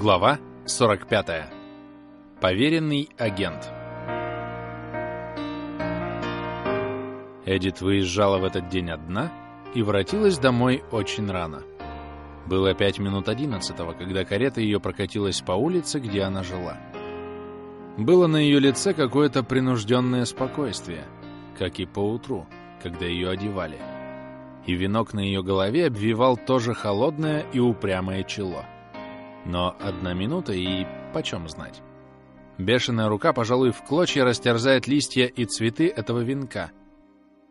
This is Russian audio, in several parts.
Глава 45. Поверенный агент. Эдит выезжала в этот день одна и воротилась домой очень рано. Было пять минут одиннадцатого, когда карета ее прокатилась по улице, где она жила. Было на ее лице какое-то принужденное спокойствие, как и поутру, когда ее одевали. И венок на ее голове обвивал тоже холодное и упрямое чело. Но одна минута и почем знать. Бешеная рука, пожалуй, в клочья растерзает листья и цветы этого венка,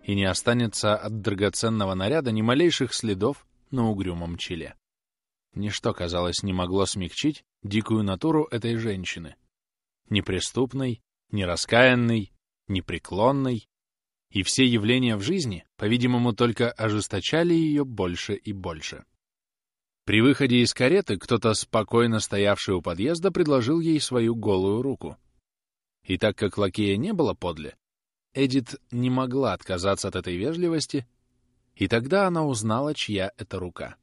и не останется от драгоценного наряда ни малейших следов на угрюмом челе. Ничто, казалось, не могло смягчить дикую натуру этой женщины. Неприступной, нераскаянной, непреклонной, и все явления в жизни, по-видимому, только ожесточали ее больше и больше. При выходе из кареты кто-то, спокойно стоявший у подъезда, предложил ей свою голую руку. И так как лакея не было подле, Эдит не могла отказаться от этой вежливости, и тогда она узнала, чья это рука.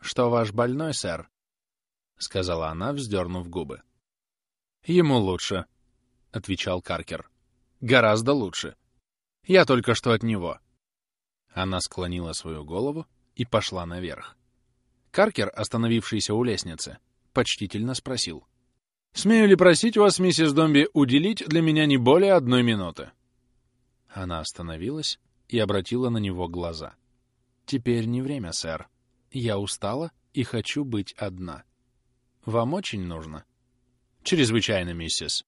«Что ваш больной, сэр?» — сказала она, вздернув губы. «Ему лучше», — отвечал Каркер. «Гораздо лучше. Я только что от него». Она склонила свою голову и пошла наверх. Каркер, остановившийся у лестницы, почтительно спросил. «Смею ли просить вас, миссис Домби, уделить для меня не более одной минуты?» Она остановилась и обратила на него глаза. «Теперь не время, сэр. Я устала и хочу быть одна. Вам очень нужно?» «Чрезвычайно, миссис.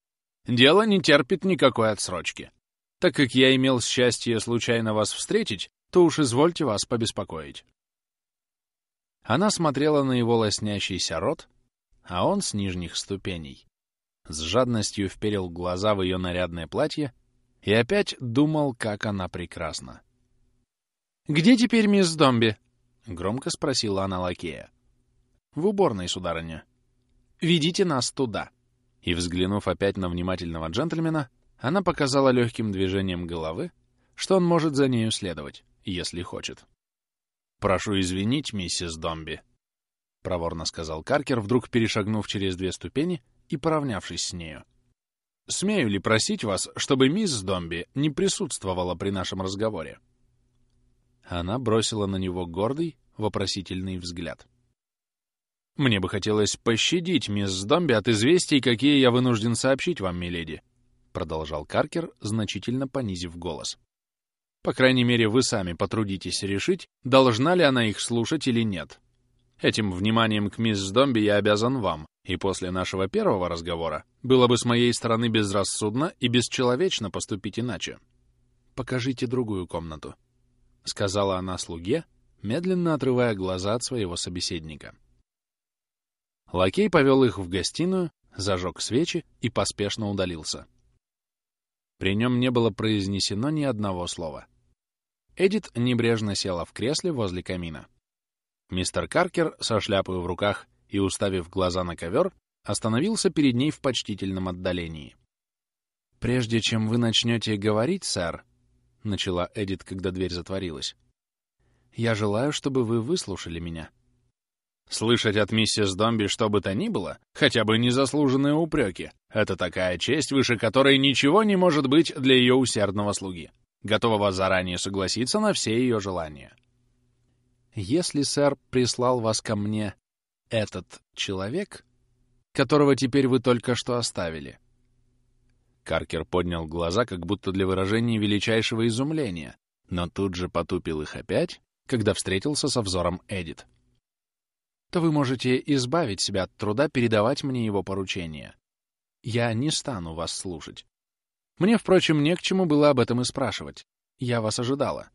Дело не терпит никакой отсрочки. Так как я имел счастье случайно вас встретить, то уж извольте вас побеспокоить». Она смотрела на его лоснящийся рот, а он с нижних ступеней. С жадностью вперил глаза в ее нарядное платье и опять думал, как она прекрасна. «Где теперь мисс Домби?» — громко спросила она лакея. «В уборной, сударыня». «Ведите нас туда». И, взглянув опять на внимательного джентльмена, она показала легким движением головы, что он может за нею следовать, если хочет. «Прошу извинить, миссис Домби», — проворно сказал Каркер, вдруг перешагнув через две ступени и поравнявшись с нею. «Смею ли просить вас, чтобы мисс Домби не присутствовала при нашем разговоре?» Она бросила на него гордый, вопросительный взгляд. «Мне бы хотелось пощадить мисс Домби от известий, какие я вынужден сообщить вам, миледи», — продолжал Каркер, значительно понизив голос. По крайней мере, вы сами потрудитесь решить, должна ли она их слушать или нет. Этим вниманием к мисс Домби я обязан вам, и после нашего первого разговора было бы с моей стороны безрассудно и бесчеловечно поступить иначе. «Покажите другую комнату», — сказала она слуге, медленно отрывая глаза от своего собеседника. Лакей повел их в гостиную, зажег свечи и поспешно удалился. При нем не было произнесено ни одного слова. Эдит небрежно села в кресле возле камина. Мистер Каркер, со шляпой в руках и уставив глаза на ковер, остановился перед ней в почтительном отдалении. «Прежде чем вы начнете говорить, сэр», — начала Эдит, когда дверь затворилась, — «я желаю, чтобы вы выслушали меня». Слышать от миссис Домби что бы то ни было, хотя бы незаслуженные упреки, это такая честь, выше которой ничего не может быть для ее усердного слуги, готового заранее согласиться на все ее желания. Если сэр прислал вас ко мне этот человек, которого теперь вы только что оставили. Каркер поднял глаза, как будто для выражения величайшего изумления, но тут же потупил их опять, когда встретился со взором Эдит то вы можете избавить себя от труда передавать мне его поручение. Я не стану вас слушать. Мне, впрочем, не к чему было об этом и спрашивать. Я вас ожидала.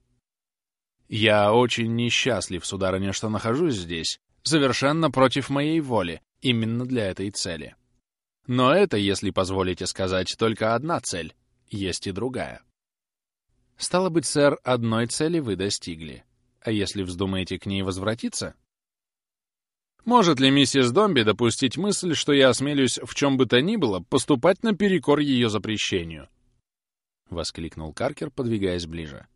Я очень несчастлив, сударыня, что нахожусь здесь, совершенно против моей воли, именно для этой цели. Но это, если позволите сказать, только одна цель, есть и другая. Стало быть, сэр, одной цели вы достигли. А если вздумаете к ней возвратиться, может ли миссис Домби допустить мысль, что я осмелюсь в чем бы то ни было поступать наперекор ее запрещению? — воскликнул Каркер, подвигаясь ближе.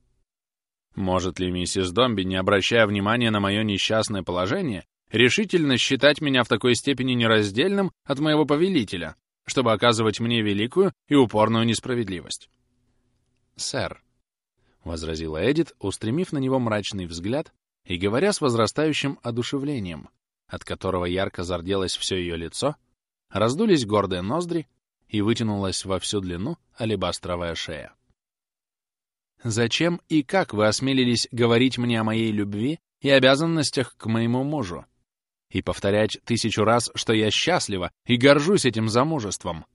Может ли миссис Домби, не обращая внимания на мое несчастное положение, решительно считать меня в такой степени нераздельным от моего повелителя, чтобы оказывать мне великую и упорную несправедливость. «Сэр», — возразила Эдит, устремив на него мрачный взгляд и говоря с возрастающим одушевлением, от которого ярко зарделось все ее лицо, раздулись гордые ноздри и вытянулась во всю длину алебастровая шея. «Зачем и как вы осмелились говорить мне о моей любви и обязанностях к моему мужу, и повторять тысячу раз, что я счастлива и горжусь этим замужеством.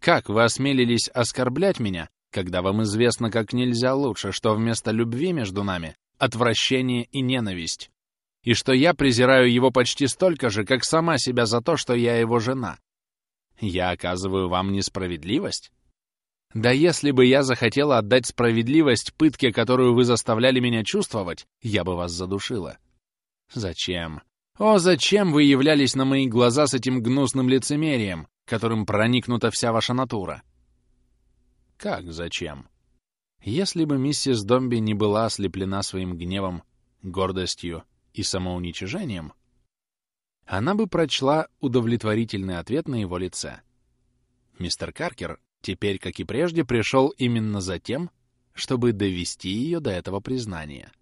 Как вы осмелились оскорблять меня, когда вам известно как нельзя лучше, что вместо любви между нами — отвращение и ненависть, и что я презираю его почти столько же, как сама себя за то, что я его жена? Я оказываю вам несправедливость? Да если бы я захотела отдать справедливость пытке, которую вы заставляли меня чувствовать, я бы вас задушила. Зачем? О, зачем вы являлись на мои глаза с этим гнусным лицемерием, которым проникнута вся ваша натура? Как зачем? Если бы миссис Домби не была ослеплена своим гневом, гордостью и самоуничижением, она бы прочла удовлетворительный ответ на его лице. Мистер Каркер теперь, как и прежде, пришел именно за тем, чтобы довести ее до этого признания.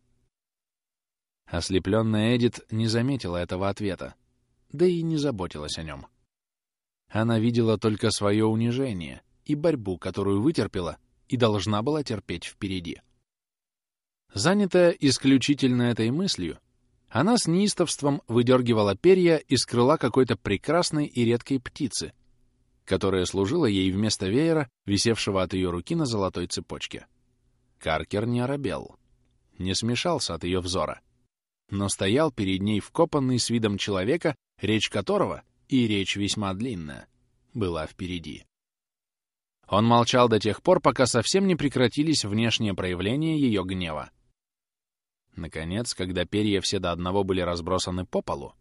Ослепленная Эдит не заметила этого ответа, да и не заботилась о нем. Она видела только свое унижение и борьбу, которую вытерпела и должна была терпеть впереди. Занятая исключительно этой мыслью, она с неистовством выдергивала перья из крыла какой-то прекрасной и редкой птицы, которая служила ей вместо веера, висевшего от ее руки на золотой цепочке. Каркер не оробел, не смешался от ее взора — но стоял перед ней вкопанный с видом человека, речь которого, и речь весьма длинная, была впереди. Он молчал до тех пор, пока совсем не прекратились внешние проявления ее гнева. Наконец, когда перья все до одного были разбросаны по полу,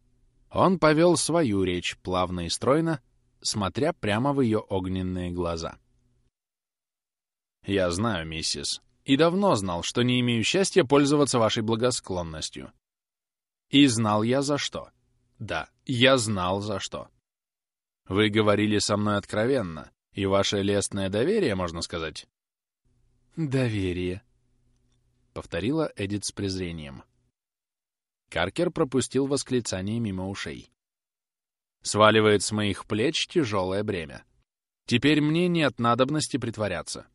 он повел свою речь плавно и стройно, смотря прямо в ее огненные глаза. «Я знаю, миссис, и давно знал, что не имею счастья пользоваться вашей благосклонностью. И знал я за что. Да, я знал за что. Вы говорили со мной откровенно, и ваше лестное доверие, можно сказать? Доверие, — повторила Эдит с презрением. Каркер пропустил восклицание мимо ушей. Сваливает с моих плеч тяжелое бремя. Теперь мне нет надобности притворяться.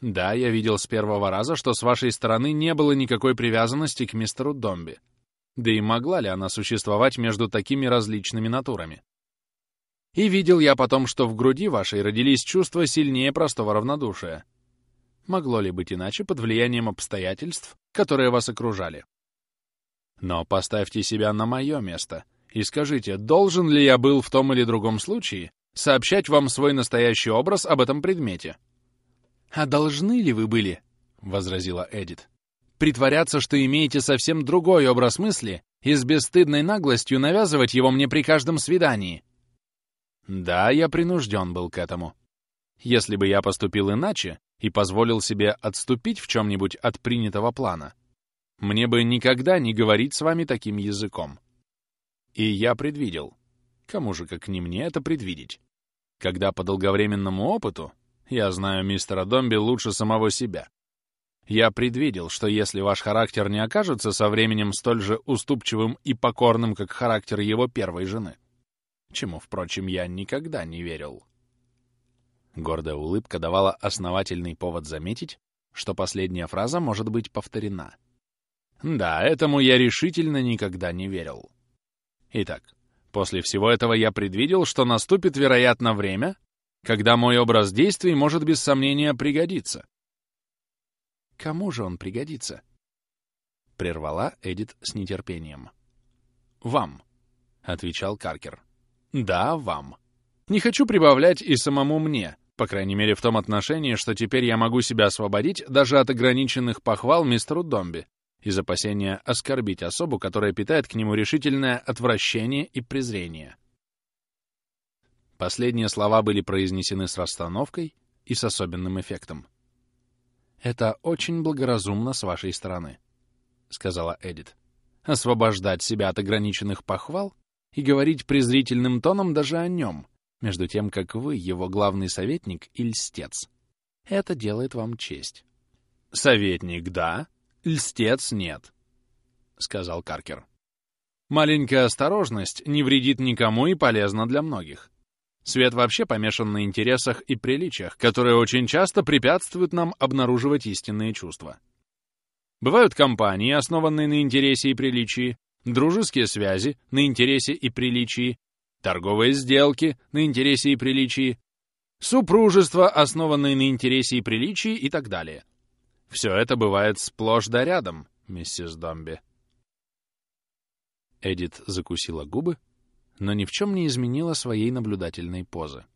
Да, я видел с первого раза, что с вашей стороны не было никакой привязанности к мистеру Домби. Да и могла ли она существовать между такими различными натурами? И видел я потом, что в груди вашей родились чувства сильнее простого равнодушия. Могло ли быть иначе под влиянием обстоятельств, которые вас окружали? Но поставьте себя на мое место и скажите, должен ли я был в том или другом случае сообщать вам свой настоящий образ об этом предмете? «А должны ли вы были?» — возразила Эдит притворяться, что имеете совсем другой образ мысли и с бесстыдной наглостью навязывать его мне при каждом свидании. Да, я принужден был к этому. Если бы я поступил иначе и позволил себе отступить в чем-нибудь от принятого плана, мне бы никогда не говорить с вами таким языком. И я предвидел. Кому же, как не мне, это предвидеть? Когда по долговременному опыту, я знаю мистера Домби лучше самого себя, я предвидел, что если ваш характер не окажется со временем столь же уступчивым и покорным, как характер его первой жены, чему, впрочем, я никогда не верил. Гордая улыбка давала основательный повод заметить, что последняя фраза может быть повторена. Да, этому я решительно никогда не верил. Итак, после всего этого я предвидел, что наступит, вероятно, время, когда мой образ действий может без сомнения пригодиться, Кому же он пригодится? Прервала Эдит с нетерпением. «Вам», — отвечал Каркер. «Да, вам. Не хочу прибавлять и самому мне, по крайней мере в том отношении, что теперь я могу себя освободить даже от ограниченных похвал мистеру Домби из опасения оскорбить особу, которая питает к нему решительное отвращение и презрение». Последние слова были произнесены с расстановкой и с особенным эффектом. «Это очень благоразумно с вашей стороны», — сказала Эдит. «Освобождать себя от ограниченных похвал и говорить презрительным тоном даже о нем, между тем, как вы, его главный советник и льстец. Это делает вам честь. «Советник — да, льстец — нет», — сказал Каркер. «Маленькая осторожность не вредит никому и полезна для многих. Свет вообще помешан на интересах и приличиях, которые очень часто препятствуют нам обнаруживать истинные чувства. Бывают компании, основанные на интересе и приличии, дружеские связи на интересе и приличии, торговые сделки на интересе и приличии, супружество, основанное на интересе и приличии и так далее. Все это бывает сплошь да рядом, миссис Домби. Эдит закусила губы, но ни в чем не изменила своей наблюдательной позы.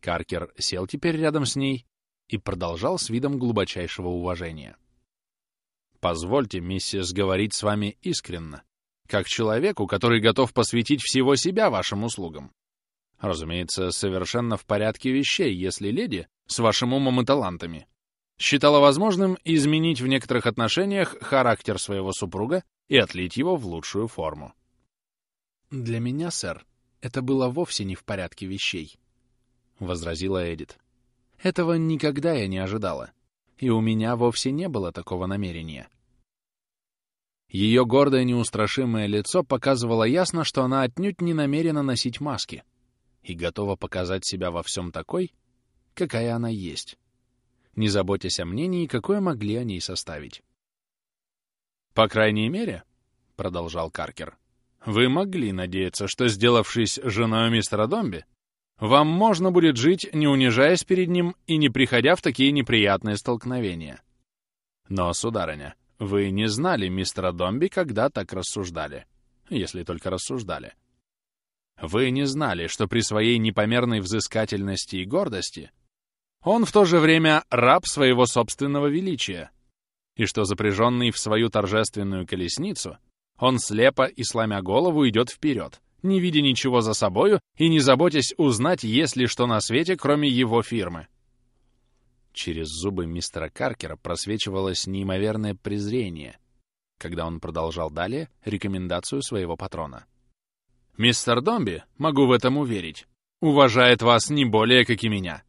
Каркер сел теперь рядом с ней и продолжал с видом глубочайшего уважения. «Позвольте, миссис, говорить с вами искренно, как человеку, который готов посвятить всего себя вашим услугам. Разумеется, совершенно в порядке вещей, если леди, с вашим умом и талантами, считала возможным изменить в некоторых отношениях характер своего супруга и отлить его в лучшую форму. «Для меня, сэр, это было вовсе не в порядке вещей», — возразила Эдит. «Этого никогда я не ожидала, и у меня вовсе не было такого намерения». Ее гордое неустрашимое лицо показывало ясно, что она отнюдь не намерена носить маски и готова показать себя во всем такой, какая она есть, не заботясь о мнении, какое могли о ней составить. «По крайней мере», — продолжал Каркер, вы могли надеяться, что, сделавшись женой мистера Домби, вам можно будет жить, не унижаясь перед ним и не приходя в такие неприятные столкновения. Но, сударыня, вы не знали мистера Домби, когда так рассуждали. Если только рассуждали. Вы не знали, что при своей непомерной взыскательности и гордости он в то же время раб своего собственного величия, и что запряженный в свою торжественную колесницу — он слепо и сломя голову идет вперед, не видя ничего за собою и не заботясь узнать, есть ли что на свете, кроме его фирмы. Через зубы мистера Каркера просвечивалось неимоверное презрение, когда он продолжал далее рекомендацию своего патрона. «Мистер Домби, могу в этом уверить, уважает вас не более, как и меня.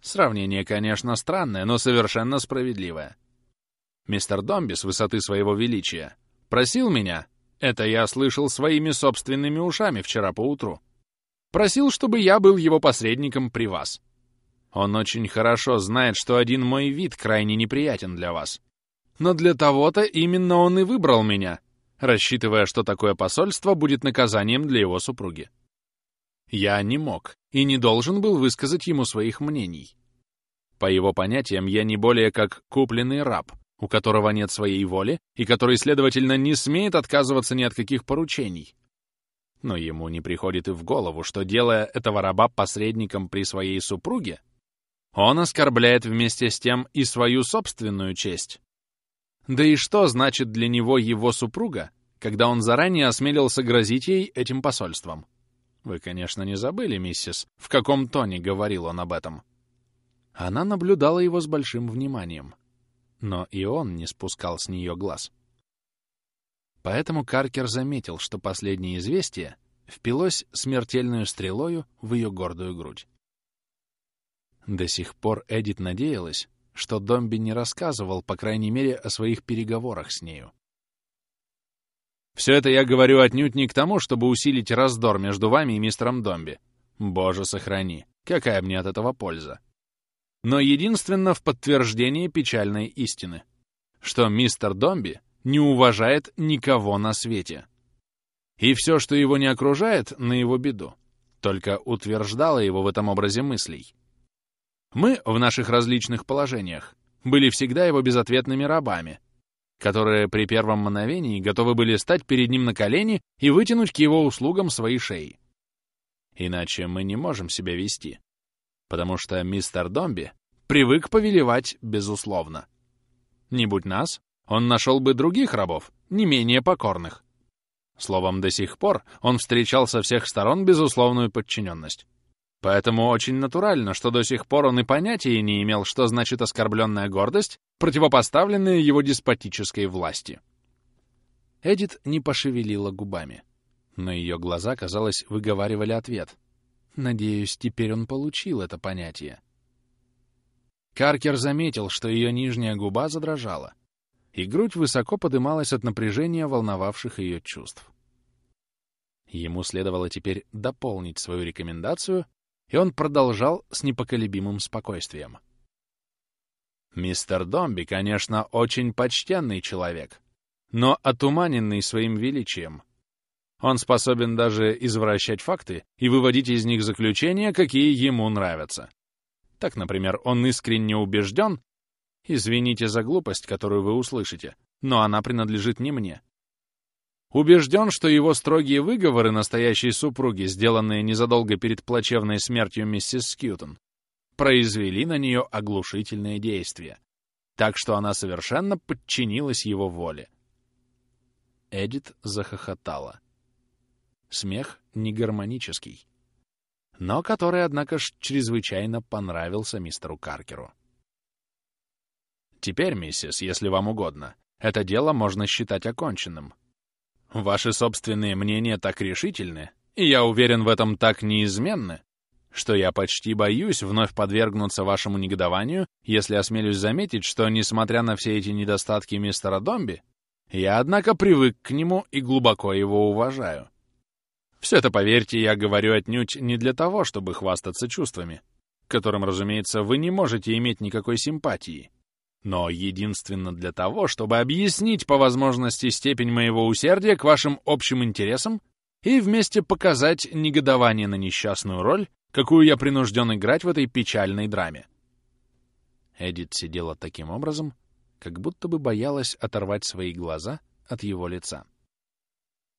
Сравнение, конечно, странное, но совершенно справедливое. Мистер Домби с высоты своего величия Просил меня, это я слышал своими собственными ушами вчера поутру. Просил, чтобы я был его посредником при вас. Он очень хорошо знает, что один мой вид крайне неприятен для вас. Но для того-то именно он и выбрал меня, рассчитывая, что такое посольство будет наказанием для его супруги. Я не мог и не должен был высказать ему своих мнений. По его понятиям, я не более как купленный раб, у которого нет своей воли и который, следовательно, не смеет отказываться ни от каких поручений. Но ему не приходит и в голову, что, делая этого раба посредником при своей супруге, он оскорбляет вместе с тем и свою собственную честь. Да и что значит для него его супруга, когда он заранее осмелился грозить ей этим посольством? Вы, конечно, не забыли, миссис, в каком тоне говорил он об этом. Она наблюдала его с большим вниманием но и он не спускал с нее глаз. Поэтому Каркер заметил, что последнее известие впилось смертельную стрелою в ее гордую грудь. До сих пор Эдит надеялась, что Домби не рассказывал, по крайней мере, о своих переговорах с нею. «Все это я говорю отнюдь не к тому, чтобы усилить раздор между вами и мистером Домби. Боже, сохрани, какая мне от этого польза?» но единственно в подтверждение печальной истины, что мистер Домби не уважает никого на свете. И все, что его не окружает, на его беду, только утверждало его в этом образе мыслей. Мы в наших различных положениях были всегда его безответными рабами, которые при первом мановении готовы были стать перед ним на колени и вытянуть к его услугам свои шеи. Иначе мы не можем себя вести потому что мистер Домби привык повелевать безусловно. Не будь нас, он нашел бы других рабов, не менее покорных. Словом, до сих пор он встречал со всех сторон безусловную подчиненность. Поэтому очень натурально, что до сих пор он и понятия не имел, что значит оскорбленная гордость, противопоставленная его деспотической власти. Эдит не пошевелила губами. Но ее глаза, казалось, выговаривали ответ. Надеюсь, теперь он получил это понятие. Каркер заметил, что ее нижняя губа задрожала, и грудь высоко подымалась от напряжения волновавших ее чувств. Ему следовало теперь дополнить свою рекомендацию, и он продолжал с непоколебимым спокойствием. «Мистер Домби, конечно, очень почтенный человек, но отуманенный своим величием. Он способен даже извращать факты и выводить из них заключения, какие ему нравятся. Так, например, он искренне убежден, извините за глупость, которую вы услышите, но она принадлежит не мне. Убежден, что его строгие выговоры настоящей супруги, сделанные незадолго перед плачевной смертью миссис Скьютон, произвели на нее оглушительное действие, так что она совершенно подчинилась его воле. Эдит захохотала. Смех негармонический но который, однако ж, чрезвычайно понравился мистеру Каркеру. Теперь, миссис, если вам угодно, это дело можно считать оконченным. Ваши собственные мнения так решительны, и я уверен в этом так неизменны, что я почти боюсь вновь подвергнуться вашему негодованию, если осмелюсь заметить, что, несмотря на все эти недостатки мистера Домби, я, однако, привык к нему и глубоко его уважаю. Все это, поверьте, я говорю отнюдь не для того, чтобы хвастаться чувствами, которым, разумеется, вы не можете иметь никакой симпатии, но единственно для того, чтобы объяснить по возможности степень моего усердия к вашим общим интересам и вместе показать негодование на несчастную роль, какую я принужден играть в этой печальной драме. Эдит сидела таким образом, как будто бы боялась оторвать свои глаза от его лица.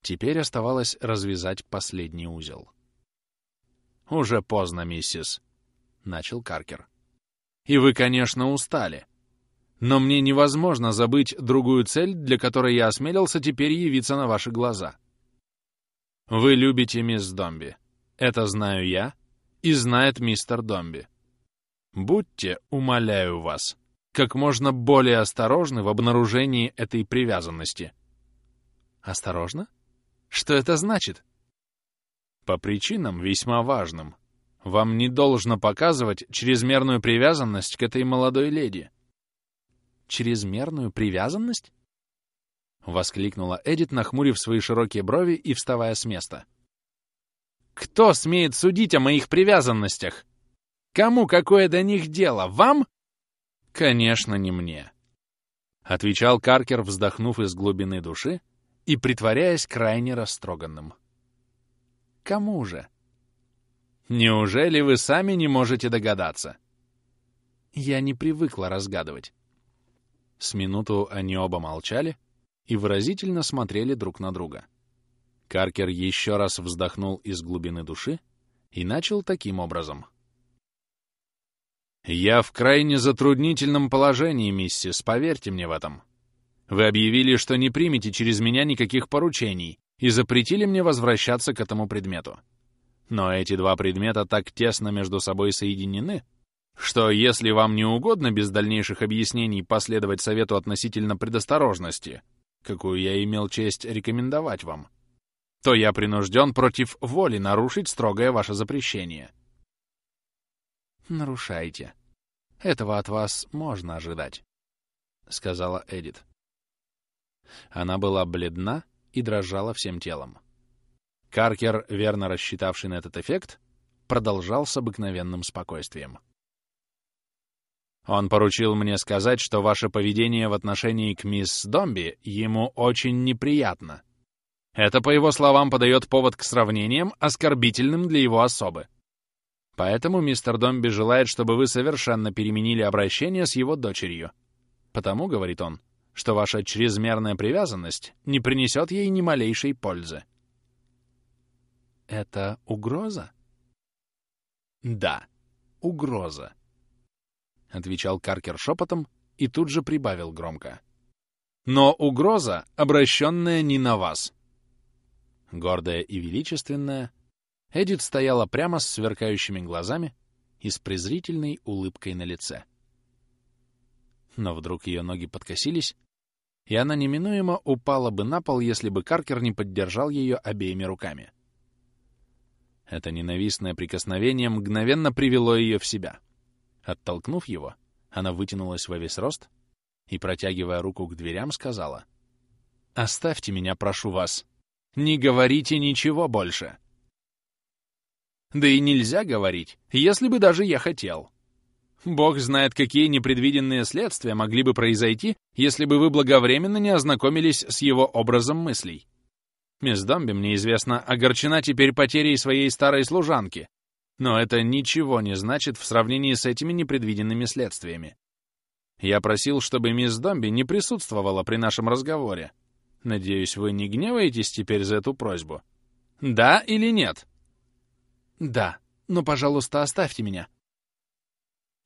Теперь оставалось развязать последний узел. «Уже поздно, миссис», — начал Каркер. «И вы, конечно, устали. Но мне невозможно забыть другую цель, для которой я осмелился теперь явиться на ваши глаза. Вы любите мисс Домби. Это знаю я, и знает мистер Домби. Будьте, умоляю вас, как можно более осторожны в обнаружении этой привязанности». «Осторожно?» Что это значит? По причинам весьма важным. Вам не должно показывать чрезмерную привязанность к этой молодой леди. Чрезмерную привязанность? Воскликнула Эдит, нахмурив свои широкие брови и вставая с места. Кто смеет судить о моих привязанностях? Кому какое до них дело? Вам? Конечно, не мне. Отвечал Каркер, вздохнув из глубины души и притворяясь крайне растроганным. Кому же? Неужели вы сами не можете догадаться? Я не привыкла разгадывать. С минуту они оба молчали и выразительно смотрели друг на друга. Каркер еще раз вздохнул из глубины души и начал таким образом. «Я в крайне затруднительном положении, миссис, поверьте мне в этом. Вы объявили, что не примете через меня никаких поручений и запретили мне возвращаться к этому предмету. Но эти два предмета так тесно между собой соединены, что если вам не угодно без дальнейших объяснений последовать совету относительно предосторожности, какую я имел честь рекомендовать вам, то я принужден против воли нарушить строгое ваше запрещение. «Нарушайте. Этого от вас можно ожидать», — сказала Эдит. Она была бледна и дрожала всем телом. Каркер, верно рассчитавший на этот эффект, продолжал с обыкновенным спокойствием. Он поручил мне сказать, что ваше поведение в отношении к мисс Домби ему очень неприятно. Это, по его словам, подает повод к сравнениям, оскорбительным для его особы. Поэтому мистер Домби желает, чтобы вы совершенно переменили обращение с его дочерью. Потому, — говорит он, что ваша чрезмерная привязанность не принесет ей ни малейшей пользы. Это угроза? Да, угроза, — отвечал Каркер шепотом и тут же прибавил громко. Но угроза, обращенная не на вас. Гордая и величественная, Эдит стояла прямо с сверкающими глазами и с презрительной улыбкой на лице. Но вдруг ее ноги подкосились, и она неминуемо упала бы на пол, если бы Каркер не поддержал ее обеими руками. Это ненавистное прикосновение мгновенно привело ее в себя. Оттолкнув его, она вытянулась во весь рост и, протягивая руку к дверям, сказала, «Оставьте меня, прошу вас. Не говорите ничего больше». Да и нельзя говорить, если бы даже я хотел. Бог знает, какие непредвиденные следствия могли бы произойти, если бы вы благовременно не ознакомились с его образом мыслей. Мисс Домби, мне известно, огорчена теперь потерей своей старой служанки, но это ничего не значит в сравнении с этими непредвиденными следствиями. Я просил, чтобы мисс Домби не присутствовала при нашем разговоре. Надеюсь, вы не гневаетесь теперь за эту просьбу? Да или нет? Да, но, пожалуйста, оставьте меня.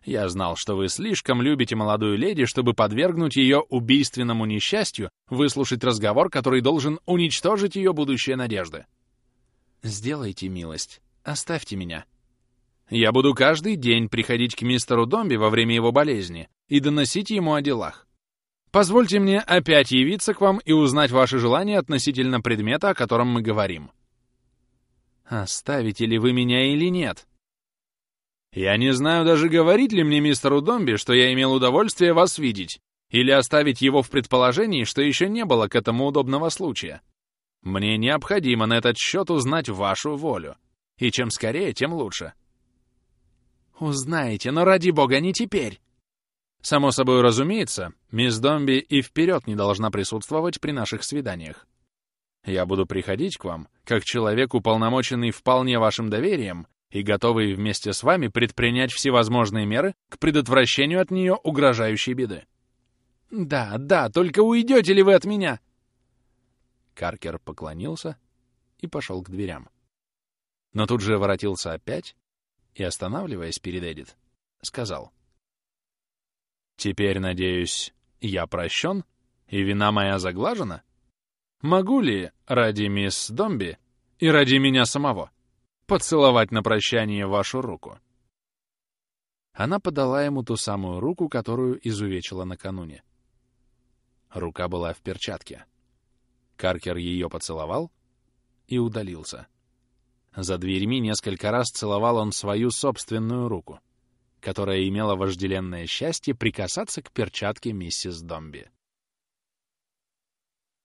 Я знал, что вы слишком любите молодую леди, чтобы подвергнуть ее убийственному несчастью, выслушать разговор, который должен уничтожить ее будущие надежды. Сделайте милость, оставьте меня. Я буду каждый день приходить к мистеру Домби во время его болезни и доносить ему о делах. Позвольте мне опять явиться к вам и узнать ваши желания относительно предмета, о котором мы говорим. Оставите ли вы меня или нет? Я не знаю даже, говорить ли мне мистеру Домби, что я имел удовольствие вас видеть, или оставить его в предположении, что еще не было к этому удобного случая. Мне необходимо на этот счет узнать вашу волю. И чем скорее, тем лучше. Узнаете, но ради бога, не теперь. Само собой разумеется, мисс Домби и вперед не должна присутствовать при наших свиданиях. Я буду приходить к вам, как человек, уполномоченный вполне вашим доверием и готовый вместе с вами предпринять всевозможные меры к предотвращению от нее угрожающей беды. «Да, да, только уйдете ли вы от меня?» Каркер поклонился и пошел к дверям. Но тут же воротился опять и, останавливаясь перед Эдит, сказал. «Теперь, надеюсь, я прощен, и вина моя заглажена?» Могу ли, ради мисс Домби и ради меня самого, поцеловать на прощание вашу руку?» Она подала ему ту самую руку, которую изувечила накануне. Рука была в перчатке. Каркер ее поцеловал и удалился. За дверьми несколько раз целовал он свою собственную руку, которая имела вожделенное счастье прикасаться к перчатке миссис Домби.